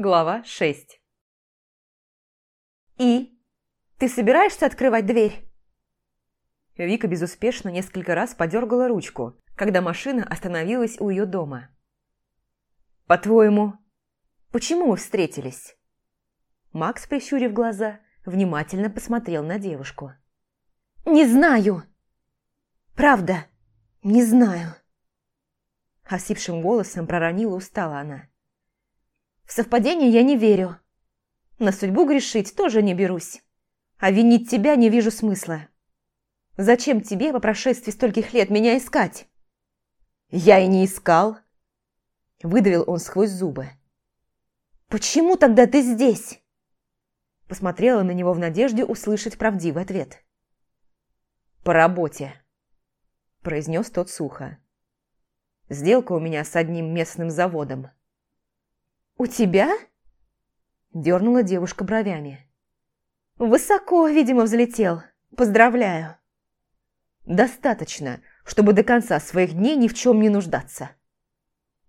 Глава 6 «И? Ты собираешься открывать дверь?» Вика безуспешно несколько раз подергала ручку, когда машина остановилась у ее дома. «По-твоему, почему мы встретились?» Макс, прищурив глаза, внимательно посмотрел на девушку. «Не знаю. Правда, не знаю». Осипшим голосом проронила устала она. В совпадение я не верю. На судьбу грешить тоже не берусь. А винить тебя не вижу смысла. Зачем тебе по прошествии стольких лет меня искать? Я и не искал. Выдавил он сквозь зубы. Почему тогда ты здесь? Посмотрела на него в надежде услышать правдивый ответ. «По работе», – произнес тот сухо. «Сделка у меня с одним местным заводом». «У тебя?» Дернула девушка бровями. «Высоко, видимо, взлетел. Поздравляю». «Достаточно, чтобы до конца своих дней ни в чем не нуждаться»,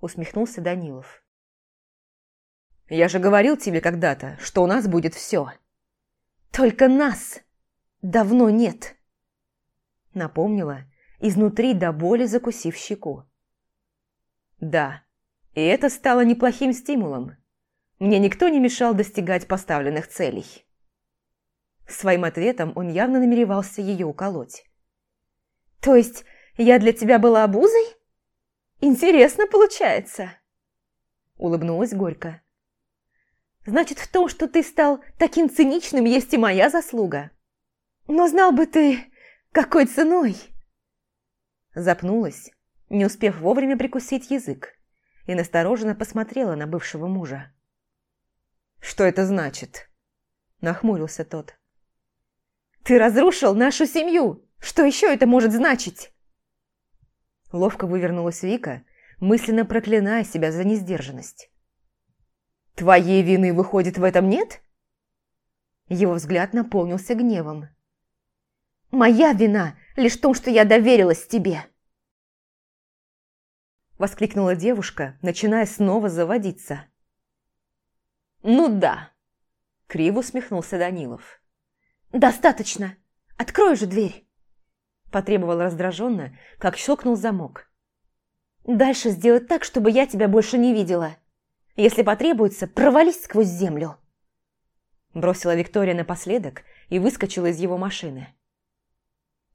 усмехнулся Данилов. «Я же говорил тебе когда-то, что у нас будет все». «Только нас давно нет», напомнила, изнутри до боли закусив щеку. «Да, и это стало неплохим стимулом. Мне никто не мешал достигать поставленных целей. Своим ответом он явно намеревался ее уколоть. «То есть я для тебя была обузой? Интересно получается!» Улыбнулась горько. «Значит, в том, что ты стал таким циничным, есть и моя заслуга. Но знал бы ты, какой ценой!» Запнулась, не успев вовремя прикусить язык и настороженно посмотрела на бывшего мужа. «Что это значит?» – нахмурился тот. «Ты разрушил нашу семью! Что еще это может значить?» Ловко вывернулась Вика, мысленно проклиная себя за несдержанность. «Твоей вины, выходит, в этом нет?» Его взгляд наполнился гневом. «Моя вина лишь в том, что я доверилась тебе!» Воскликнула девушка, начиная снова заводиться. «Ну да!» Криво усмехнулся Данилов. «Достаточно! Открой же дверь!» Потребовал раздраженно, как щелкнул замок. «Дальше сделай так, чтобы я тебя больше не видела. Если потребуется, провались сквозь землю!» Бросила Виктория напоследок и выскочила из его машины.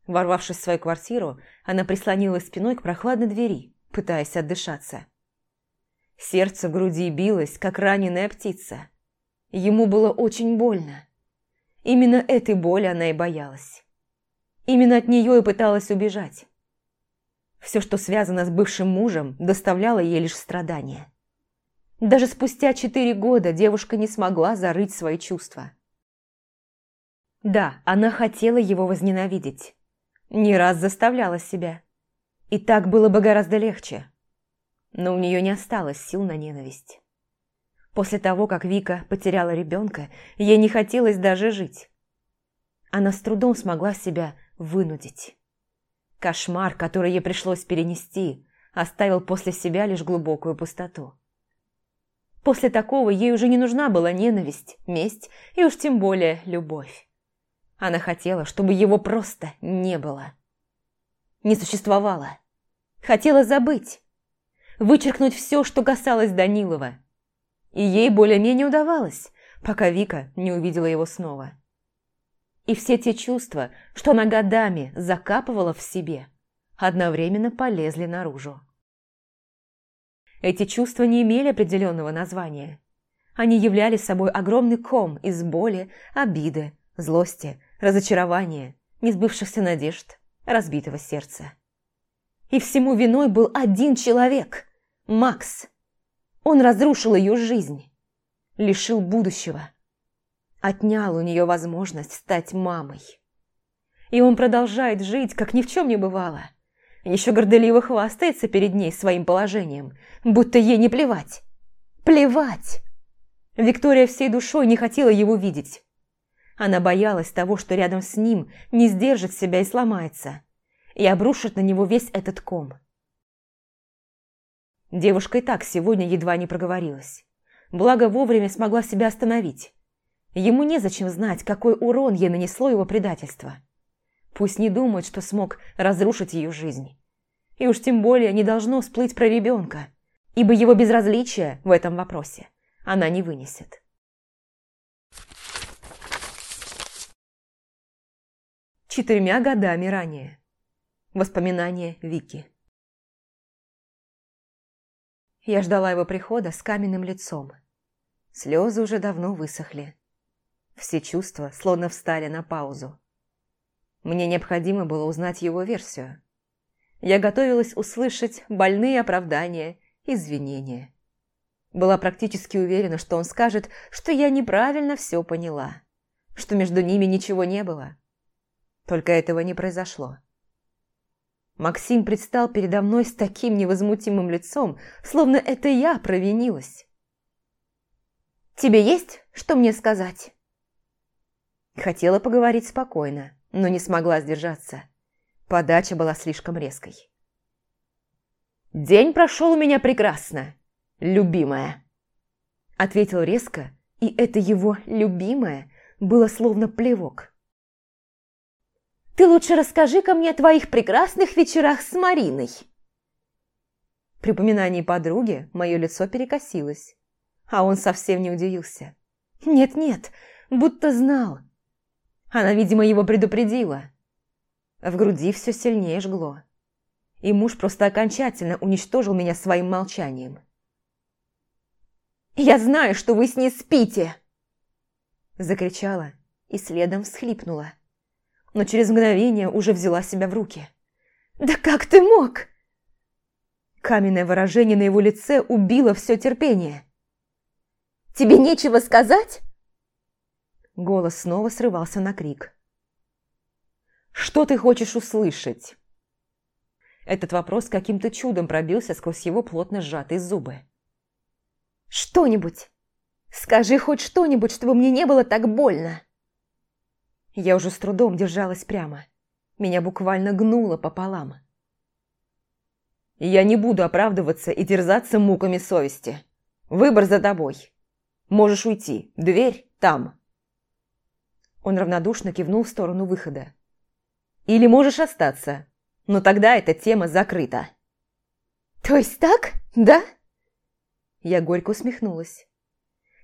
Ворвавшись в свою квартиру, она прислонилась спиной к прохладной двери, пытаясь отдышаться. Сердце в груди билось, как раненая птица. Ему было очень больно. Именно этой боли она и боялась. Именно от нее и пыталась убежать. Все, что связано с бывшим мужем, доставляло ей лишь страдания. Даже спустя четыре года девушка не смогла зарыть свои чувства. Да, она хотела его возненавидеть. Не раз заставляла себя. И так было бы гораздо легче. Но у нее не осталось сил на ненависть. После того, как Вика потеряла ребенка, ей не хотелось даже жить. Она с трудом смогла себя вынудить. Кошмар, который ей пришлось перенести, оставил после себя лишь глубокую пустоту. После такого ей уже не нужна была ненависть, месть и уж тем более любовь. Она хотела, чтобы его просто не было не существовало. Хотела забыть, вычеркнуть все, что касалось Данилова. И ей более-менее удавалось, пока Вика не увидела его снова. И все те чувства, что она годами закапывала в себе, одновременно полезли наружу. Эти чувства не имели определенного названия. Они являли собой огромный ком из боли, обиды, злости, разочарования, несбывшихся надежд, разбитого сердца. И всему виной был один человек – Макс. Он разрушил ее жизнь, лишил будущего, отнял у нее возможность стать мамой. И он продолжает жить, как ни в чем не бывало. Еще горделиво хвастается перед ней своим положением, будто ей не плевать. Плевать! Виктория всей душой не хотела его видеть. Она боялась того, что рядом с ним не сдержит себя и сломается, и обрушит на него весь этот ком. Девушка и так сегодня едва не проговорилась. Благо вовремя смогла себя остановить. Ему незачем знать, какой урон ей нанесло его предательство. Пусть не думает, что смог разрушить ее жизнь. И уж тем более не должно всплыть про ребенка, ибо его безразличие в этом вопросе она не вынесет. Четырьмя годами ранее. Воспоминания Вики. Я ждала его прихода с каменным лицом. Слезы уже давно высохли. Все чувства словно встали на паузу. Мне необходимо было узнать его версию. Я готовилась услышать больные оправдания, извинения. Была практически уверена, что он скажет, что я неправильно все поняла, что между ними ничего не было. Только этого не произошло. Максим предстал передо мной с таким невозмутимым лицом, словно это я провинилась. «Тебе есть что мне сказать?» Хотела поговорить спокойно, но не смогла сдержаться. Подача была слишком резкой. «День прошел у меня прекрасно, любимая», — ответил резко, и это его «любимая» было словно плевок. «Ты лучше расскажи-ка мне о твоих прекрасных вечерах с Мариной». При упоминании подруги мое лицо перекосилось, а он совсем не удивился. «Нет-нет, будто знал, она, видимо, его предупредила. В груди все сильнее жгло. И муж просто окончательно уничтожил меня своим молчанием. «Я знаю, что вы с ней спите!» Закричала и следом всхлипнула. Но через мгновение уже взяла себя в руки. «Да как ты мог?» Каменное выражение на его лице убило все терпение. «Тебе нечего сказать?» Голос снова срывался на крик. «Что ты хочешь услышать?» Этот вопрос каким-то чудом пробился сквозь его плотно сжатые зубы. «Что-нибудь! Скажи хоть что-нибудь, чтобы мне не было так больно!» Я уже с трудом держалась прямо. Меня буквально гнуло пополам. «Я не буду оправдываться и терзаться муками совести. Выбор за тобой. Можешь уйти. Дверь там». Он равнодушно кивнул в сторону выхода. «Или можешь остаться, но тогда эта тема закрыта». «То есть так, да?» Я горько усмехнулась.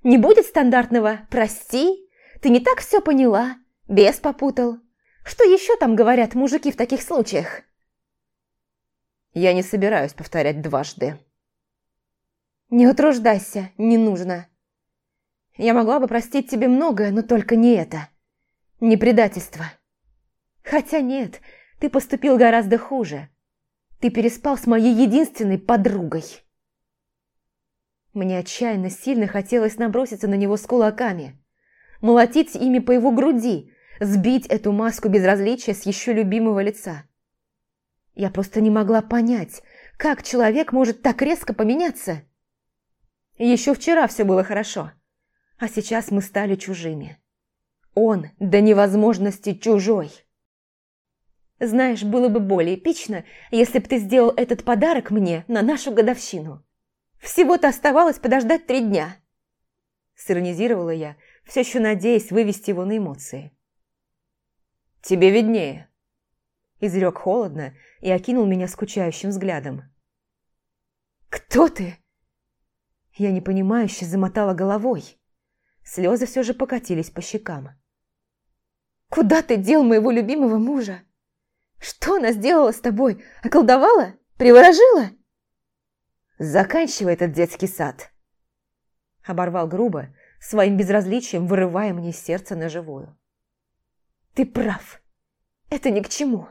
«Не будет стандартного «прости», ты не так все поняла, бес попутал. Что еще там говорят мужики в таких случаях?» Я не собираюсь повторять дважды. «Не утруждайся, не нужно. Я могла бы простить тебе многое, но только не это не предательство. Хотя нет, ты поступил гораздо хуже. Ты переспал с моей единственной подругой. Мне отчаянно сильно хотелось наброситься на него с кулаками, молотить ими по его груди, сбить эту маску безразличия с еще любимого лица. Я просто не могла понять, как человек может так резко поменяться. Еще вчера все было хорошо, а сейчас мы стали чужими. Он до невозможности чужой. Знаешь, было бы более эпично, если бы ты сделал этот подарок мне на нашу годовщину. Всего-то оставалось подождать три дня. Сиронизировала я, все еще надеясь вывести его на эмоции. «Тебе виднее», – изрек холодно и окинул меня скучающим взглядом. «Кто ты?» Я непонимающе замотала головой. Слезы все же покатились по щекам. Куда ты дел моего любимого мужа? Что она сделала с тобой? Околдовала? Приворожила?» «Заканчивай этот детский сад!» Оборвал грубо, своим безразличием вырывая мне сердце на живую. «Ты прав. Это ни к чему!»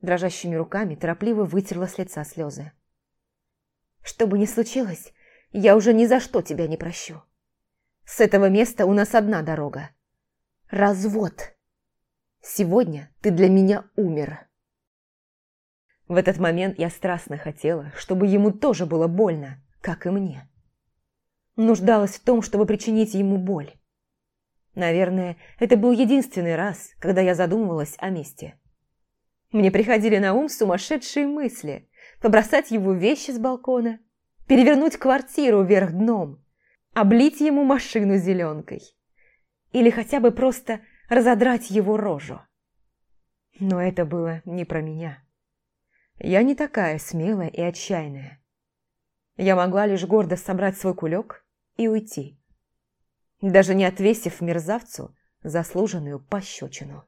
Дрожащими руками торопливо вытерла с лица слезы. «Что бы ни случилось, я уже ни за что тебя не прощу. С этого места у нас одна дорога развод. Сегодня ты для меня умер. В этот момент я страстно хотела, чтобы ему тоже было больно, как и мне. Нуждалась в том, чтобы причинить ему боль. Наверное, это был единственный раз, когда я задумывалась о месте. Мне приходили на ум сумасшедшие мысли. Побросать его вещи с балкона, перевернуть квартиру вверх дном, облить ему машину зеленкой. Или хотя бы просто разодрать его рожу. Но это было не про меня. Я не такая смелая и отчаянная. Я могла лишь гордо собрать свой кулек и уйти, даже не отвесив мерзавцу заслуженную пощечину.